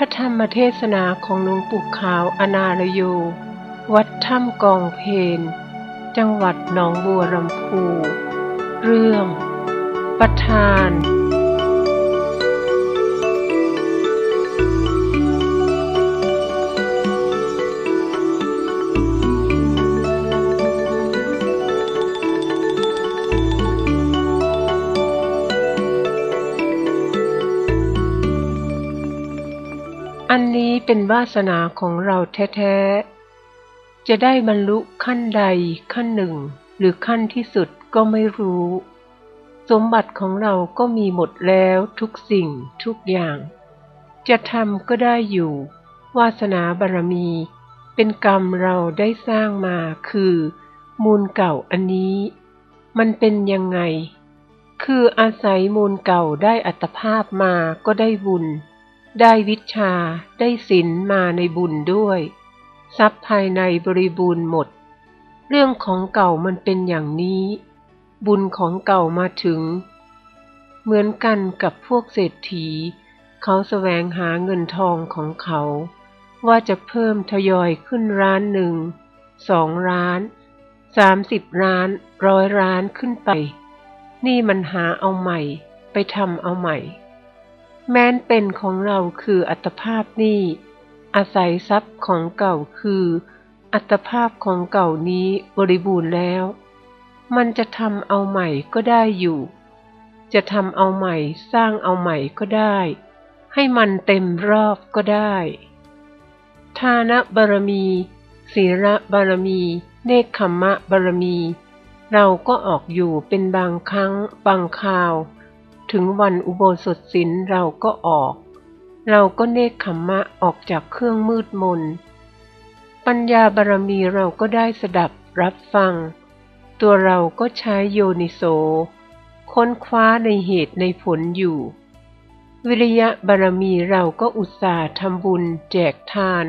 พระธรรมเทศนาของหลวงปู่ขาวอนาลโย วัดถ้ำกองเพน จังหวัดหนองบัวลำพู เรื่อง ประธาน อันนี้เป็นวาสนาของเราแท้ๆ จะได้บรรลุขั้นใดขั้นหนึ่ง หรือขั้นที่สุดก็ไม่รู้ สมบัติของเราก็มีหมดแล้วทุกสิ่งทุกอย่าง จะทำก็ได้อยู่ วาสนาบารมี เป็นกรรมเราได้สร้างมาคือ มูลเก่าอันนี้ มันเป็นยังไง คืออาศัยมูลเก่าได้อัตภาพมาก็ได้บุญ ได้วิชาได้ศีลมาในบุญด้วย ทรัพย์ภายในบริบูรณ์หมด เรื่องของเก่ามันเป็นอย่างนี้ บุญของเก่ามาถึง เหมือนกันกับพวกเศรษฐี เขาแสวงหาเงินทองของเขา ว่าจะเพิ่มทยอยขึ้นร้านหนึ่งสองร้านสามสิบร้านร้อยร้านขึ้นไป นี่มันหาเอาใหม่ ไปทำเอาใหม่ แม้นเป็นของเราคืออัตภาพนี่อาศัยทรัพย์ของเก่าคือ อัตภาพของเก่านี้บริบูรณ์แล้ว มันจะทำเอาใหม่ก็ได้อยู่ จะทำเอาใหม่สร้างเอาใหม่ก็ได้ ให้มันเต็มรอบก็ได้ ทานบารมี ศีลบารมี เนคขมมะบารมี เราก็ออกอยู่เป็นบางครั้งบางคราว ถึงวันอุโบสถศีลเราก็ออก เราก็เนคขมมะออกจากเครื่องมืดมน ปัญญาบารมีเราก็ได้สดับรับฟัง ตัวเราก็ใช้โยนิโส ค้นคว้าในเหตุในผลอยู่ วิริยะบารมีเราก็อุตส่าห์ทำบุญแจกทาน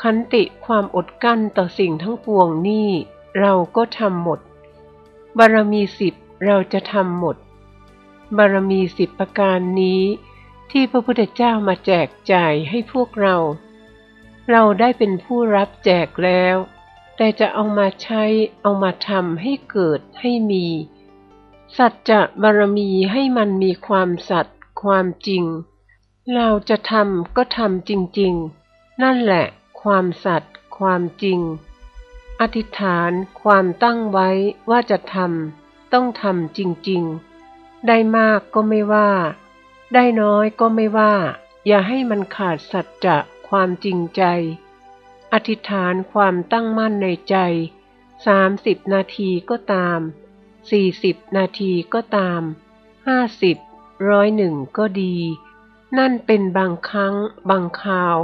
ขันติความอดกั้นต่อสิ่งทั้งปวงนี่เราก็ทำหมด บารมีสิบเราจะทำหมด บารมีสิบประการนี้ ที่พระพุทธเจ้ามาแจกจ่ายให้พวกเรา เราได้เป็นผู้รับแจกแล้ว แต่จะเอามาใช้เอามาทำให้เกิดให้มี สัจจะบารมีให้มันมีความสัตย์ความจริง เราจะทำก็ทำจริง ๆ นั่นแหละ ความสัตย์ความจริง อธิษฐานความตั้งไว้ว่าจะทำต้องทำจริง ๆ ได้มากก็ไม่ว่า ได้น้อยก็ไม่ว่า อย่าให้มันขาดสัจจะความจริงใจ อธิษฐานความตั้งมั่นในใจสามสิบนาทีก็ตามสี่สิบนาทีก็ตามห้าสิบร้อยหนึ่งก็ดี นั่นเป็นบางครั้ง บางคราว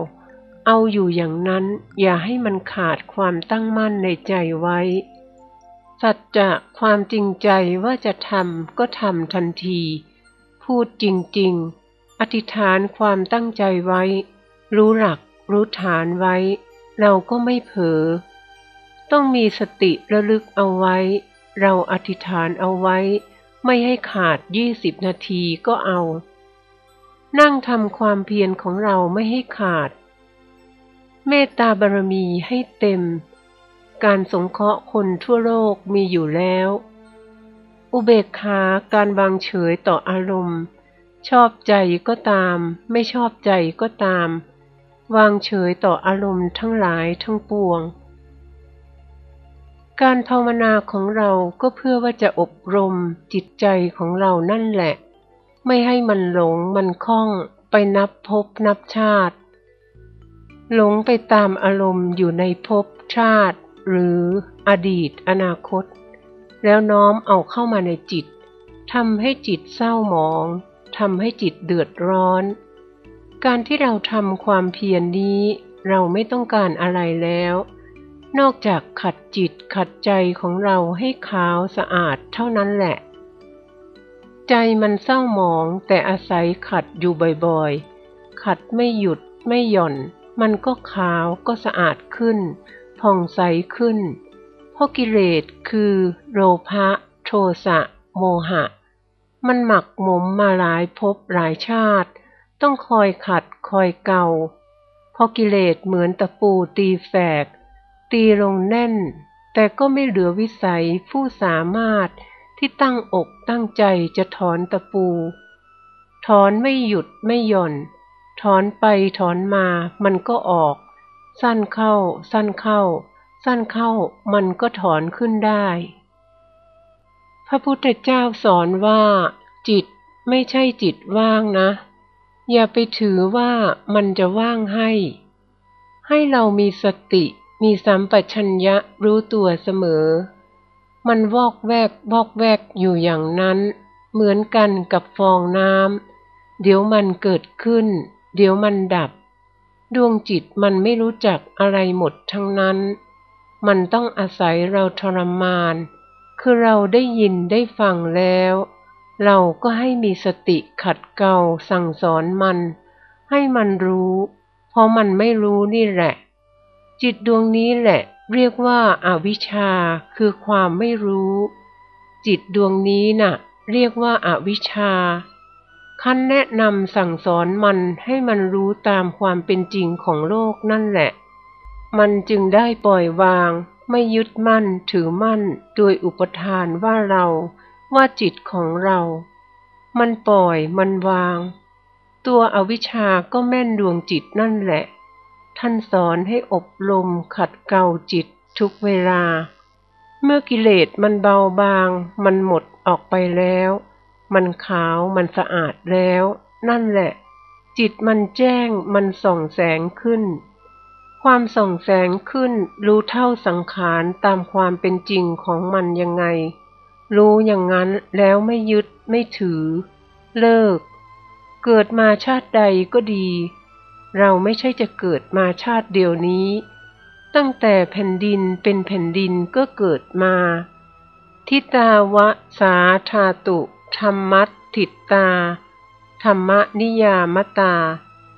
เอาอยู่อย่างนั้นอย่าให้มันขาดความตั้งมั่นในใจไว้ สัจจะความจริงใจว่าจะทำก็ทำทันที พูดจริง ๆ อธิษฐานความตั้งใจไว้ รู้หลักรู้ฐานไว้ เราก็ไม่เผลอต้องมีสติระลึกเอาไว้ เราอธิษฐานเอาไว้ ไม่ให้ขาดยี่สิบนาทีก็เอา นั่งทำความเพียรของเราไม่ให้ขาด เมตตาบารมีให้เต็ม การสงเคราะห์คนทั่วโลกมีอยู่แล้ว อุเบกขาการวางเฉยต่ออารมณ์ ชอบใจก็ตาม ไม่ชอบใจก็ตาม วางเฉยต่ออารมณ์ทั้งหลายทั้งปวง การภาวนาของเราก็เพื่อว่าจะอบรมจิตใจของเรานั่นแหละ ไม่ให้มันหลงมันคล้องไปนับภพนับชาติ หลงไปตามอารมณ์อยู่ในภพชาติ หรืออดีต อนาคต แล้วน้อมเอาเข้ามาในจิตทำให้จิตเศร้าหมองทำให้จิตเดือดร้อน การที่เราทำความเพียรนนี้ เราไม่ต้องการอะไรแล้ว นอกจากขัดจิตขัดใจของเราให้ขาวสะอาดเท่านั้นแหละ ใจมันเศร้าหมองแต่อาศัยขัดอยู่บ่อยๆ ขัดไม่หยุดไม่หย่อน มันก็ขาวก็สะอาดขึ้น ผ่องใสขึ้น เพราะกิเลสคือโลภะโทสะ โมหะ มันหมักหมมมาหลายภพหลายชาติ ต้องคอยขัดคอยเกาเพอกิเลสเหมือนตะปูตีแฝก ตีลงแน่น แต่ก็ไม่เหลือวิสัยผู้สามารถที่ตั้งอกตั้งใจจะถอนตะปู ถอนไม่หยุดไม่หย่อน ถอนไปถอนมามันก็ออก สั้นเข้า สั้นเข้า สั้นเข้ามันก็ถอนขึ้นได้ พระพุทธเจ้าสอนว่า จิตไม่ใช่จิตว่างนะ อย่าไปถือว่ามันจะว่างให้ ให้เรามีสติมีสัมปชัญญะรู้ตัวเสมอ มันวอกแวกวอกแวกอยู่อย่างนั้น เหมือนกันกับฟองน้ำเดี๋ยวมันเกิดขึ้น เดี๋ยวมันดับ ดวงจิตมันไม่รู้จักอะไรหมดทั้งนั้น มันต้องอาศัยเราทรมาน คือเราได้ยินได้ฟังแล้ว เราก็ให้มีสติขัดเกลาสั่งสอนมัน ให้มันรู้ เพราะมันไม่รู้นี่แหละ จิตดวงนี้แหละ เรียกว่าอาวิชชาคือความไม่รู้ จิตดวงนี้น่ะ เรียกว่าอาวิชชา ขั้นแนะนำสั่งสอนมันให้มันรู้ตามความเป็นจริงของโลกนั่นแหละ มันจึงได้ปล่อยวาง ไม่ยึดมั่นถือมั่นโดยอุปทานว่าเราว่าจิตของเรา มันปล่อยมันวาง ตัวอวิชชาก็แม่นดวงจิตนั่นแหละ ท่านสอนให้อบรมขัดเกลาจิตทุกเวลา เมื่อกิเลสมันเบาบาง มันหมดออกไปแล้ว มันขาวมันสะอาดแล้ว นั่นแหละ จิตมันแจ้งมันส่องแสงขึ้น ความส่องแสงขึ้น รู้เท่าสังขารตามความเป็นจริงของมันยังไง รู้อย่างนั้นแล้วไม่ยึดไม่ถือ เลิก เกิดมาชาติใดก็ดี เราไม่ใช่จะเกิดมาชาติเดียวนี้ ตั้งแต่แผ่นดินเป็นแผ่นดินก็เกิดมา ทิตาวะสาธาตุ ธรรมัตถิตา ธรรมนิยามตา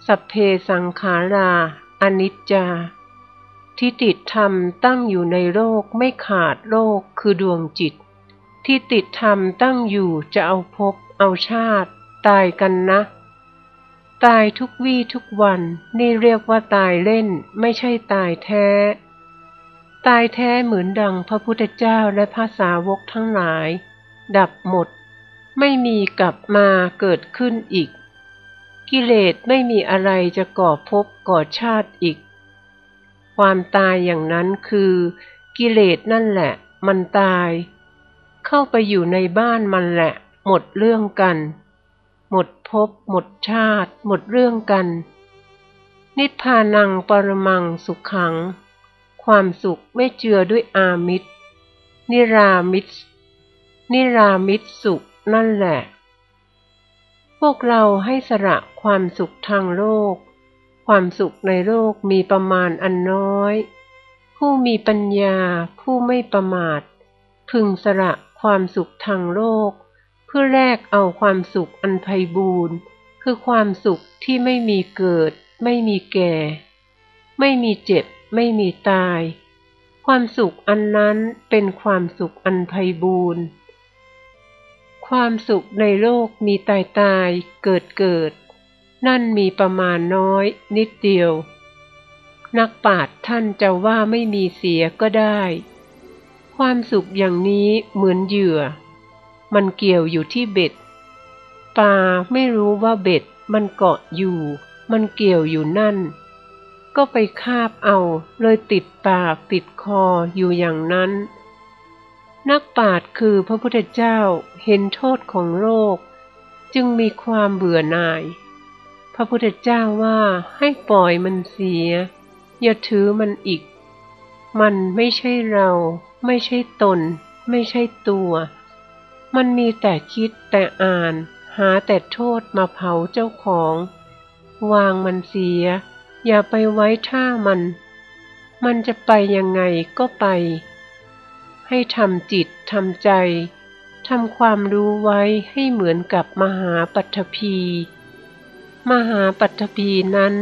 สัพเพสังขาราอนิจจา ทิฏฐิธรรมตั้งอยู่ในโลกไม่ขาดโลกคือดวงจิตที่ติดธรรมตั้งอยู่จะเอาพบเอาชาติ ตายกันนะ ตายทุกวี่ทุกวันนี่เรียกว่าตายเล่นไม่ใช่ตายแท้ ตายแท้เหมือนดังพระพุทธเจ้าและพระสาวกทั้งหลาย ดับหมด ไม่มีกลับมาเกิดขึ้นอีก กิเลสไม่มีอะไรจะก่อภพก่อชาติอีก ความตายอย่างนั้นคือ กิเลสนั่นแหละ มันตาย เข้าไปอยู่ในบ้านมันแหละ หมดเรื่องกัน หมดภพหมดชาติ หมดเรื่องกัน นิพพานังปรมังสุขขัง ความสุขไม่เจือด้วยอามิตรนิรามิตรนิรามิตรสุข นั่นแหละ พวกเราให้สละความสุขทางโลก ความสุขในโลกมีประมาณอันน้อย ผู้มีปัญญาผู้ไม่ประมาท พึงสละความสุขทางโลก เพื่อแลกเอาความสุขอันไพบูรณ์คือความสุขที่ไม่มีเกิด ไม่มีแก่ ไม่มีเจ็บ ไม่มีตาย ความสุขอันนั้นเป็นความสุขอันไพบูรณ์ ความสุขในโลกมีตายตายเกิดเกิด นั่นมีประมาณน้อยนิดเดียว นักปราชญ์ท่านจะว่าไม่มีเสียก็ได้ ความสุขอย่างนี้เหมือนเหยื่อ มันเกี่ยวอยู่ที่เบ็ดปลาไม่รู้ว่าเบ็ดมันเกาะอยู่ มันเกี่ยวอยู่นั่น ก็ไปคาบเอาเลยติดปากติดคออยู่อย่างนั้น นักปราชญ์คือพระพุทธเจ้าเห็นโทษของโลก จึงมีความเบื่อหน่าย พระพุทธเจ้าว่าให้ปล่อยมันเสีย อย่าถือมันอีก มันไม่ใช่เรา ไม่ใช่ตน ไม่ใช่ตัว มันมีแต่คิดแต่อ่าน หาแต่โทษมาเผาเจ้าของ วางมันเสีย อย่าไปไว้ท่ามัน มันจะไปยังไงก็ไป ให้ทำจิตทำใจทำความรู้ไว้ให้เหมือนกับมหาปัทภีมหาปัทภีนั้น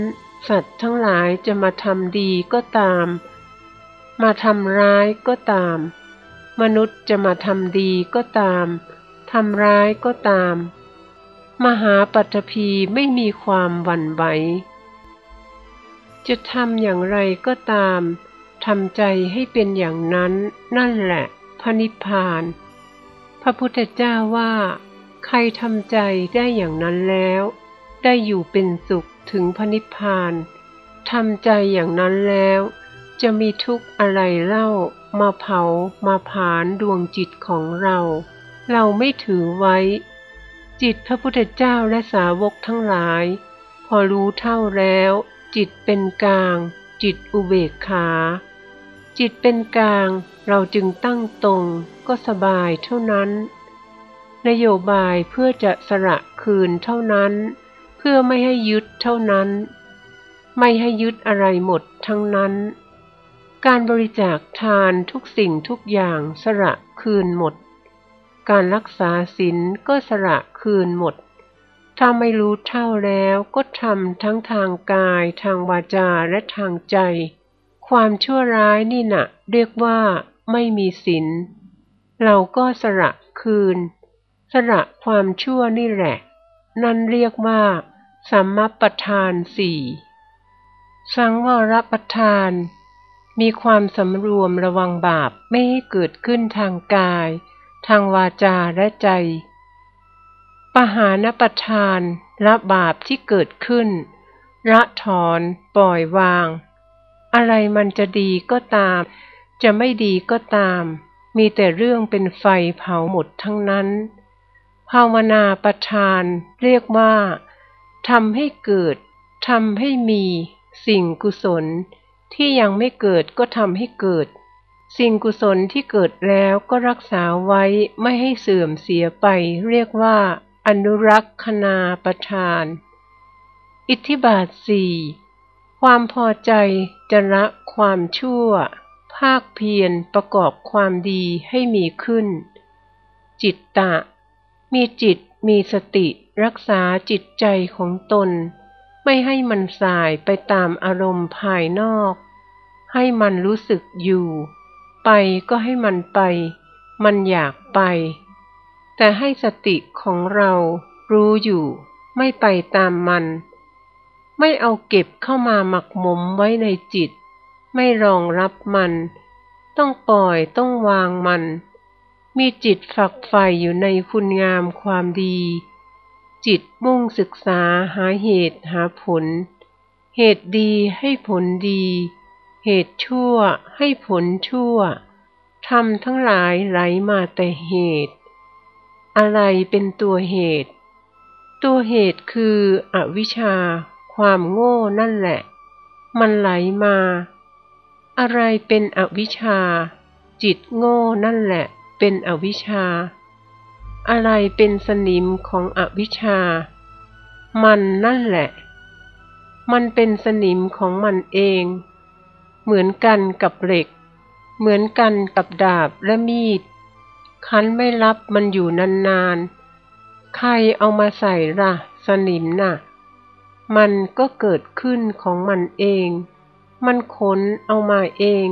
สัตว์ทั้งหลายจะมาทำดีก็ตาม มาทำร้ายก็ตาม มนุษย์จะมาทำดีก็ตามทำร้ายก็ตาม มหาปัตภีไม่มีความหวั่นไหวจะทำอย่างไรก็ตาม ทำใจให้เป็นอย่างนั้น นั่นแหละพระนิพพาน พระพุทธเจ้าว่า ใครทำใจได้อย่างนั้นแล้ว ได้อยู่เป็นสุขถึงพระนิพพานทำใจอย่างนั้นแล้ว จะมีทุกข์อะไรเล่ามาเผามาผานดวงจิตของเรา เราไม่ถือไว้ จิตพระพุทธเจ้าและสาวกทั้งหลาย พอรู้เท่าแล้ว จิตเป็นกลาง จิตอุเบกขา จิตเป็นกลางเราจึงตั้งตรงก็สบายเท่านั้น นโยบายเพื่อจะสละคืนเท่านั้น เพื่อไม่ให้ยึดเท่านั้น ไม่ให้ยึดอะไรหมดทั้งนั้น การบริจาคทานทุกสิ่งทุกอย่างสละคืนหมด การรักษาศีลก็สละคืนหมด ถ้าไม่รู้เท่าแล้วก็ทำทั้งทางกายทางวาจาและทางใจ ความชั่วร้ายนี่นะเรียกว่าไม่มีศีลเราก็สละคืนสละความชั่วนี่แหละ นั่นเรียกว่าสัมมประธานสี่สังวรประทาน มีความสำรวมระวังบาปไม่ให้เกิดขึ้นทางกาย ทางวาจาและใจ ปหานประทานละบาปที่เกิดขึ้นละถอน ปล่อยวาง อะไรมันจะดีก็ตาม จะไม่ดีก็ตาม มีแต่เรื่องเป็นไฟเผาหมดทั้งนั้น ภาวนาประทานเรียกว่าทำให้เกิดทำให้มีสิ่งกุศล ที่ยังไม่เกิดก็ทำให้เกิด สิ่งกุศลที่เกิดแล้วก็รักษาไว้ไม่ให้เสื่อมเสียไป เรียกว่า อนุรักษนาประทาน อิทธิบาทสี่ ความพอใจจะละความชั่ว ภาคเพียรประกอบความดีให้มีขึ้น จิตตะ มีจิตมีสติรักษาจิตใจของตน ไม่ให้มันสายไปตามอารมณ์ภายนอก ให้มันรู้สึกอยู่ ไปก็ให้มันไป มันอยากไป แต่ให้สติของเรารู้อยู่ ไม่ไปตามมัน ไม่เอาเก็บเข้ามาหมักหมมไว้ในจิต ไม่รองรับมัน ต้องปล่อยต้องวางมัน มีจิตฝักใฝ่อยู่ในคุณงามความดี จิตมุ่งศึกษาหาเหตุหาผล เหตุดีให้ผลดี เหตุชั่วให้ผลชั่วทำทั้งหลายไหลมาแต่เหตุ อะไรเป็นตัวเหตุ ตัวเหตุคืออวิชชา ความโง่นั่นแหละ มันไหลมา อะไรเป็นอวิชชา จิตโง่นั่นแหละ เป็นอวิชชา อะไรเป็นสนิมของอวิชชา มันนั่นแหละ มันเป็นสนิมของมันเอง เหมือนกันกับเหล็ก เหมือนกันกับดาบและมีด คันไม่รับมันอยู่นานๆ ใครเอามาใส่ละสนิมน่ะ มันก็เกิดขึ้นของมันเอง มันขนเอามาเอง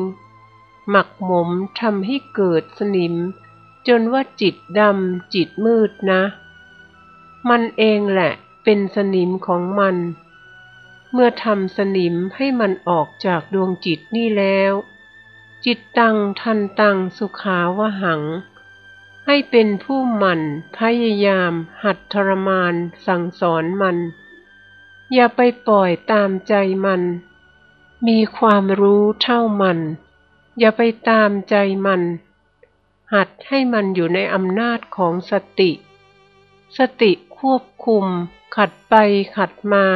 หมักหมมทำให้เกิดสนิม จนว่าจิตดำจิตมืดนะ มันเองแหละเป็นสนิมของมัน เมื่อทำสนิมให้มันออกจากดวงจิตนี่แล้ว จิตตังทันตังสุขาวหัง ให้เป็นผู้มันพยายามหัดทรมานสั่งสอนมัน อย่าไปปล่อยตามใจมัน มีความรู้เท่ามัน อย่าไปตามใจมัน หัดให้มันอยู่ในอำนาจของสติ สติควบคุม ขัดไปขัดมา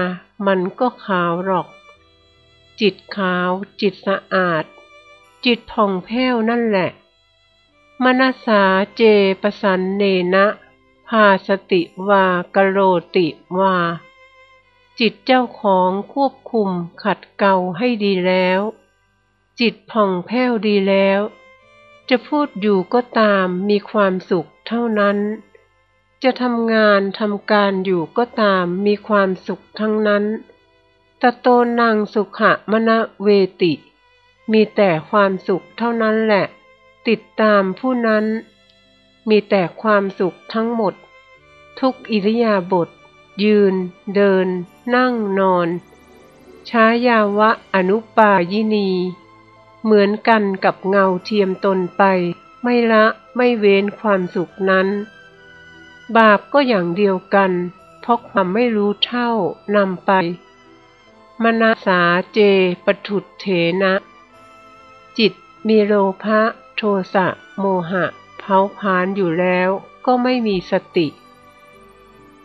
มันก็ขาวหรอก จิตขาว จิตสะอาด จิตผ่องแผ้วนั่นแหละ มนาสาเจปสันเนนะพาสติวากโรติวา จิตเจ้าของควบคุมขัดเกลาให้ดีแล้ว จิตผ่องแผ้วดีแล้ว จะพูดอยู่ก็ตามมีความสุขเท่านั้น จะทำงานทำการอยู่ก็ตามมีความสุขทั้งนั้นตะโตนังสุขะมณเวติ มีแต่ความสุขเท่านั้นแหละ ติดตามผู้นั้น มีแต่ความสุขทั้งหมด ทุกอิริยาบถ ยืน เดิน นั่งนอนช้ายาวะอนุปายินี เหมือนกันกับเงาเทียมตนไป ไม่ละไม่เว้นความสุขนั้น บาปก็อย่างเดียวกันเพราะความไม่รู้เท่านำไป มนาสาเจปถุดเถนะ จิตมีโลภะโทสะโมหะเผาผลาญอยู่แล้วก็ไม่มีสติ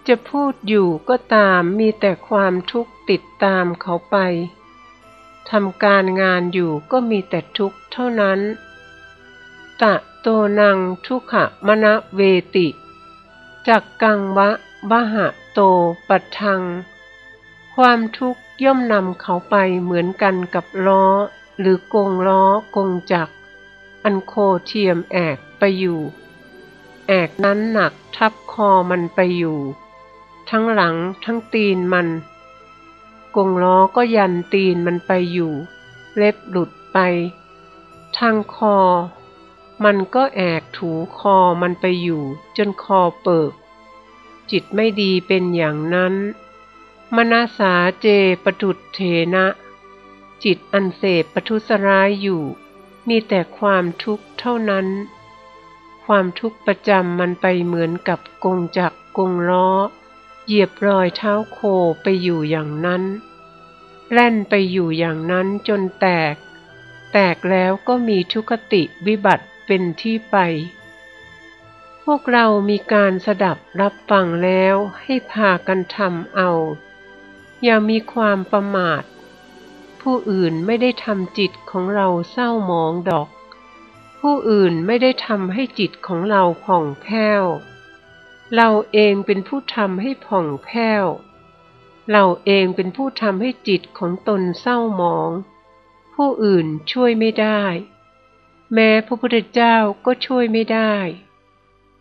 จะพูดอยู่ก็ตามมีแต่ความทุกข์ติดตามเขาไปทำการงานอยู่ก็มีแต่ทุกข์เท่านั้น ตะโตนังทุกขมณเวติจักกังวะบหะโตปัทัง ความทุกข์ย่อมนำเขาไปเหมือนกันกับล้อ หรือกงล้อกงจัก อันโคเทียมแอกไปอยู่ แอกนั้นหนักทับคอมันไปอยู่ ทั้งหลังทั้งตีนมัน กงล้อก็ยันตีนมันไปอยู่ เล็บหลุดไป ทางคอ มันก็แอกถูคอมันไปอยู่ จนคอเปิก จิตไม่ดีเป็นอย่างนั้นมนาสาเจปทุดเทนะ จิตอันเสพปทุสร้ายอยู่ มีแต่ความทุกข์เท่านั้น ความทุกข์ประจำมันไปเหมือนกับกงจักกงล้อ เหยียบรอยเท้าโคไปอยู่อย่างนั้น แล่นไปอยู่อย่างนั้นจนแตก แตกแล้วก็มีทุกติวิบัติเป็นที่ไป พวกเรามีการสดับรับฟังแล้วให้พากันทำเอา อย่ามีความประมาท ผู้อื่นไม่ได้ทำจิตของเราเศร้าหมองดอก ผู้อื่นไม่ได้ทำให้จิตของเราผ่องแผ้ว เราเองเป็นผู้ทำให้ผ่องแผ้ว เราเองเป็นผู้ทำให้จิตของตนเศร้าหมอง ผู้อื่นช่วยไม่ได้ แม้พระพุทธเจ้าก็ช่วยไม่ได้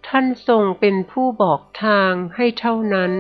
ท่านทรงเป็นผู้บอกทางให้เท่านั้น